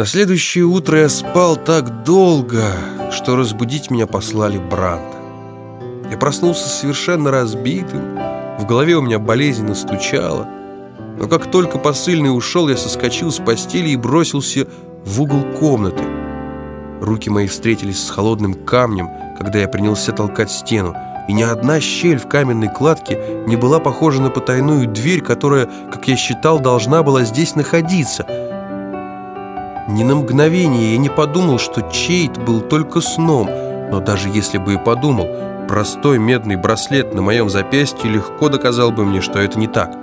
На следующее утро я спал так долго, что разбудить меня послали Бранда. Я проснулся совершенно разбитым, в голове у меня болезненно стучало. Но как только посыльный ушел, я соскочил с постели и бросился в угол комнаты. Руки мои встретились с холодным камнем, когда я принялся толкать стену, и ни одна щель в каменной кладке не была похожа на потайную дверь, которая, как я считал, должна была здесь находиться — ни на мгновение я не подумал, что Чейт был только сном, но даже если бы и подумал, простой медный браслет на моем запястье легко доказал бы мне, что это не так.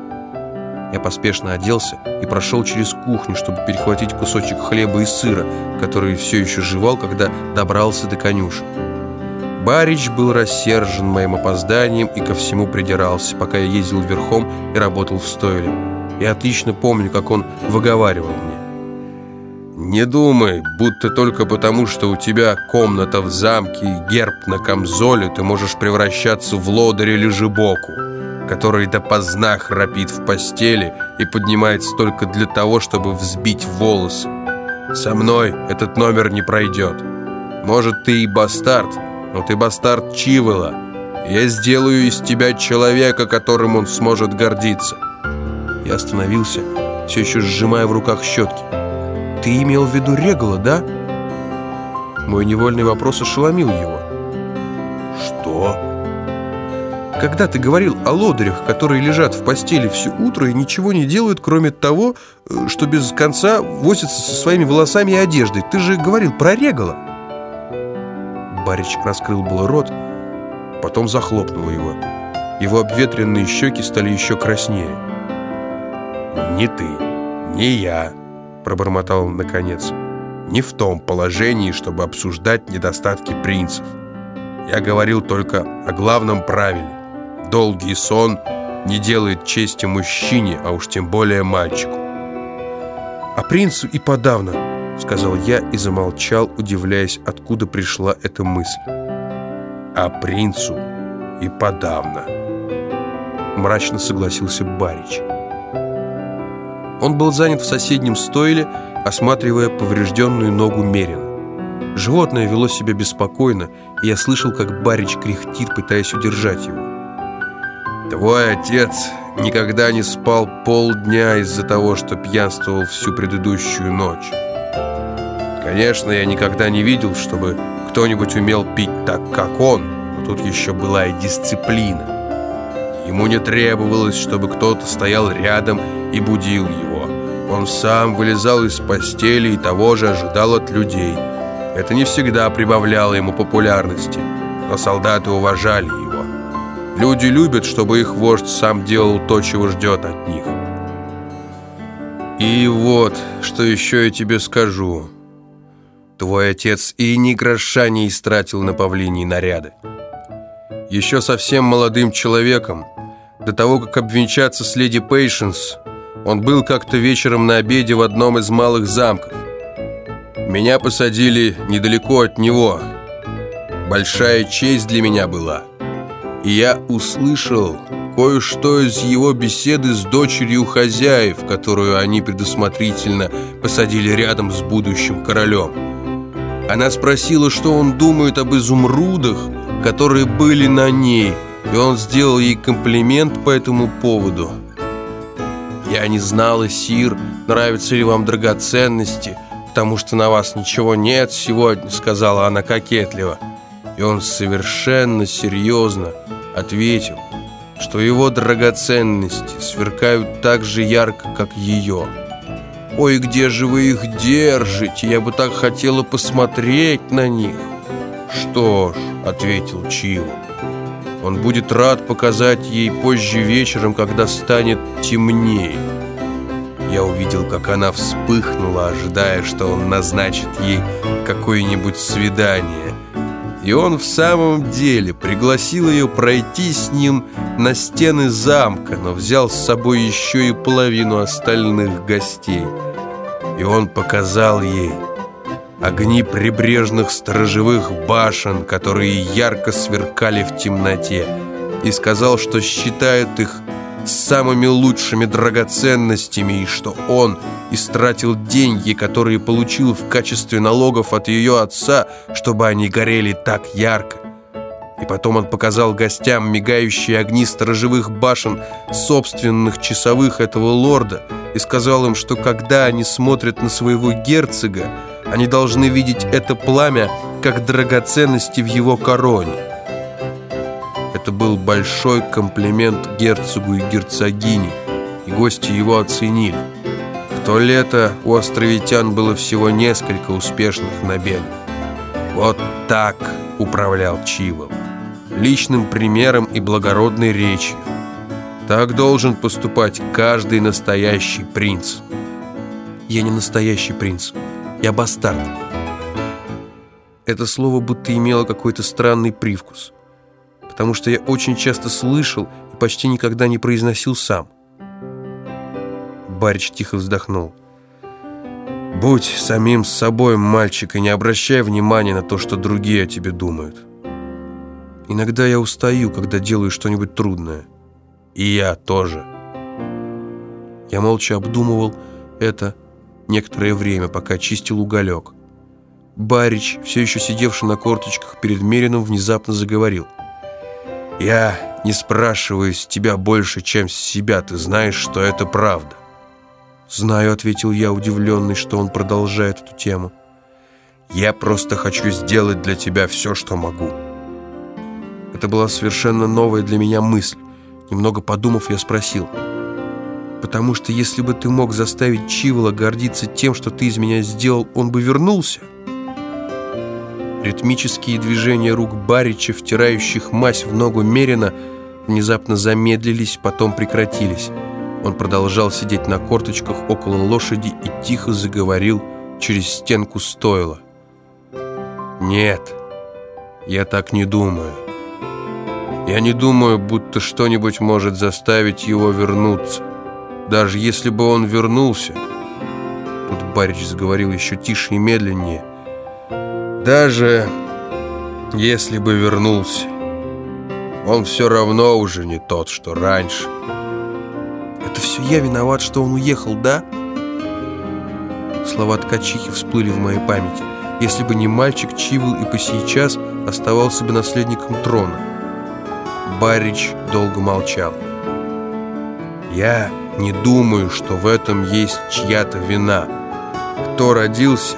Я поспешно оделся и прошел через кухню, чтобы перехватить кусочек хлеба и сыра, который все еще жевал, когда добрался до конюшен. Барич был рассержен моим опозданием и ко всему придирался, пока я ездил верхом и работал в стойле. Я отлично помню, как он выговаривал мне. Не думай, будто только потому, что у тебя комната в замке и герб на камзоле, ты можешь превращаться в лодыря или жебоку, который допоздна храпит в постели и поднимается только для того, чтобы взбить волосы. Со мной этот номер не пройдет. Может, ты и бастард, но ты бастард Чивела. Я сделаю из тебя человека, которым он сможет гордиться. Я остановился, все еще сжимая в руках щетки. Ты имел в виду Регала, да? Мой невольный вопрос ошеломил его. Что? Когда ты говорил о лодырях, которые лежат в постели все утро и ничего не делают, кроме того, э, что без конца возятся со своими волосами и одеждой, ты же говорил про Регала. Барич раскрыл был рот, потом захлопнул его. Его обветренные щеки стали еще краснее. «Не ты, не я», пробормотал он наконец. «Не в том положении, чтобы обсуждать недостатки принцев. Я говорил только о главном правиле. Долгий сон не делает чести мужчине, а уж тем более мальчику». «А принцу и подавно», — сказал я и замолчал, удивляясь, откуда пришла эта мысль. «А принцу и подавно», — мрачно согласился Барич. Он был занят в соседнем стойле, осматривая поврежденную ногу Мерина. Животное вело себя беспокойно, и я слышал, как Барич кряхтит, пытаясь удержать его. «Твой отец никогда не спал полдня из-за того, что пьянствовал всю предыдущую ночь. Конечно, я никогда не видел, чтобы кто-нибудь умел пить так, как он, но тут еще была и дисциплина. Ему не требовалось, чтобы кто-то стоял рядом и будил его. Он сам вылезал из постели и того же ожидал от людей. Это не всегда прибавляло ему популярности, но солдаты уважали его. Люди любят, чтобы их вождь сам делал то, чего ждет от них. И вот, что еще я тебе скажу. Твой отец и ни гроша не истратил на павлинии наряды. Еще совсем молодым человеком до того, как обвенчаться с леди Пейшенс, он был как-то вечером на обеде в одном из малых замков. Меня посадили недалеко от него. Большая честь для меня была. И я услышал кое-что из его беседы с дочерью хозяев, которую они предусмотрительно посадили рядом с будущим королем. Она спросила, что он думает об изумрудах, которые были на ней – и он сделал ей комплимент по этому поводу. «Я не знала, Сир, нравятся ли вам драгоценности, потому что на вас ничего нет сегодня», — сказала она кокетливо. И он совершенно серьезно ответил, что его драгоценности сверкают так же ярко, как ее. «Ой, где же вы их держите? Я бы так хотела посмотреть на них!» «Что ж», — ответил Чиво, он будет рад показать ей позже вечером, когда станет темнее. Я увидел, как она вспыхнула, ожидая, что он назначит ей какое-нибудь свидание. И он в самом деле пригласил ее пройти с ним на стены замка, но взял с собой еще и половину остальных гостей. И он показал ей огни прибрежных сторожевых башен, которые ярко сверкали в темноте, и сказал, что считает их самыми лучшими драгоценностями, и что он истратил деньги, которые получил в качестве налогов от ее отца, чтобы они горели так ярко. И потом он показал гостям мигающие огни сторожевых башен собственных часовых этого лорда и сказал им, что когда они смотрят на своего герцога, они должны видеть это пламя как драгоценности в его короне. Это был большой комплимент герцогу и герцогине, и гости его оценили. В то лето у островитян было всего несколько успешных набегов. Вот так управлял Чивол личным примером и благородной речью. Так должен поступать каждый настоящий принц. Я не настоящий принц, я бастард. Это слово будто имело какой-то странный привкус, потому что я очень часто слышал и почти никогда не произносил сам. Барич тихо вздохнул. «Будь самим собой, мальчик, и не обращай внимания на то, что другие о тебе думают». Иногда я устаю, когда делаю что-нибудь трудное. И я тоже. Я молча обдумывал это некоторое время, пока чистил уголек. Барич, все еще сидевший на корточках перед Мерином, внезапно заговорил. «Я не спрашиваю с тебя больше, чем с себя. Ты знаешь, что это правда». «Знаю», — ответил я, удивленный, что он продолжает эту тему. «Я просто хочу сделать для тебя все, что могу». Это была совершенно новая для меня мысль. Немного подумав, я спросил. «Потому что если бы ты мог заставить Чивола гордиться тем, что ты из меня сделал, он бы вернулся?» Ритмические движения рук Барича, втирающих мазь в ногу Мерина, внезапно замедлились, потом прекратились. Он продолжал сидеть на корточках около лошади и тихо заговорил через стенку стойла. «Нет, я так не думаю. Я не думаю, будто что-нибудь может заставить его вернуться. Даже если бы он вернулся... Тут Барич заговорил еще тише и медленнее. Даже если бы вернулся, он все равно уже не тот, что раньше. Это все я виноват, что он уехал, да? Слова ткачихи всплыли в моей памяти. Если бы не мальчик, Чивл и по сейчас оставался бы наследником трона. Барич долго молчал. «Я не думаю, что в этом есть чья-то вина. Кто родился?»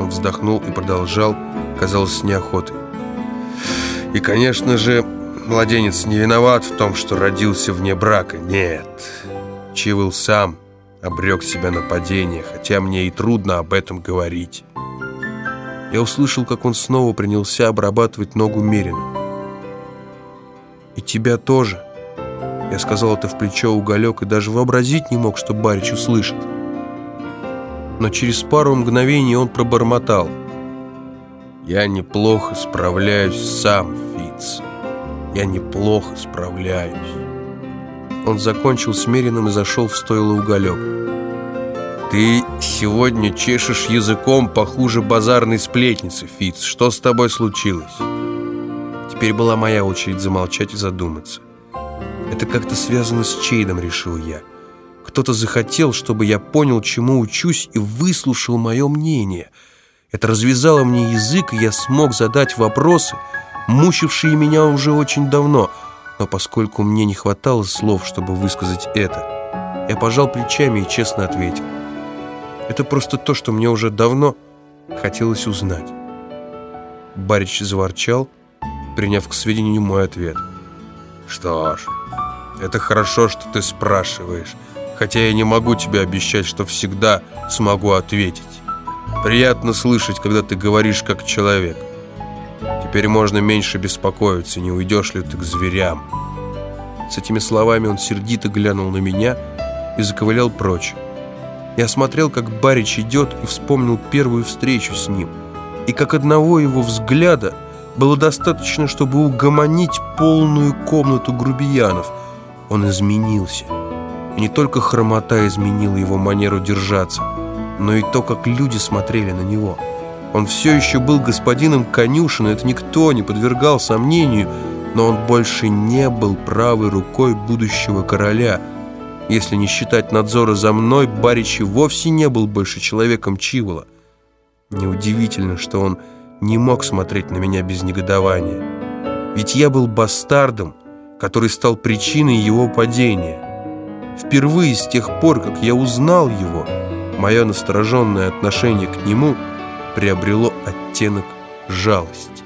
Он вздохнул и продолжал, казалось, с неохотой. «И, конечно же, младенец не виноват в том, что родился вне брака. Нет, Чивил сам обрек себя на падение, хотя мне и трудно об этом говорить». Я услышал, как он снова принялся обрабатывать ногу Мерина. И тебя тоже. Я сказал это в плечо уголек и даже вообразить не мог, что Барич услышит. Но через пару мгновений он пробормотал. «Я неплохо справляюсь сам, Фиц. Я неплохо справляюсь». Он закончил смиренным и зашел в стойло уголек. «Ты сегодня чешешь языком похуже базарной сплетницы, Фиц. Что с тобой случилось?» Теперь была моя очередь замолчать и задуматься. Это как-то связано с Чейдом, решил я. Кто-то захотел, чтобы я понял, чему учусь, и выслушал мое мнение. Это развязало мне язык, и я смог задать вопросы, мучившие меня уже очень давно. Но поскольку мне не хватало слов, чтобы высказать это, я пожал плечами и честно ответил. Это просто то, что мне уже давно хотелось узнать. Барич заворчал, приняв к сведению мой ответ. «Что ж, это хорошо, что ты спрашиваешь, хотя я не могу тебе обещать, что всегда смогу ответить. Приятно слышать, когда ты говоришь как человек. Теперь можно меньше беспокоиться, не уйдешь ли ты к зверям». С этими словами он сердито глянул на меня и заковылял прочь. Я смотрел, как Барич идет, и вспомнил первую встречу с ним. И как одного его взгляда – было достаточно, чтобы угомонить полную комнату грубиянов. Он изменился. И не только хромота изменила его манеру держаться, но и то, как люди смотрели на него. Он все еще был господином конюшен, это никто не подвергал сомнению, но он больше не был правой рукой будущего короля. Если не считать надзора за мной, Баричи вовсе не был больше человеком Чивола. Неудивительно, что он не мог смотреть на меня без негодования. Ведь я был бастардом, который стал причиной его падения. Впервые с тех пор, как я узнал его, мое настороженное отношение к нему приобрело оттенок жалости.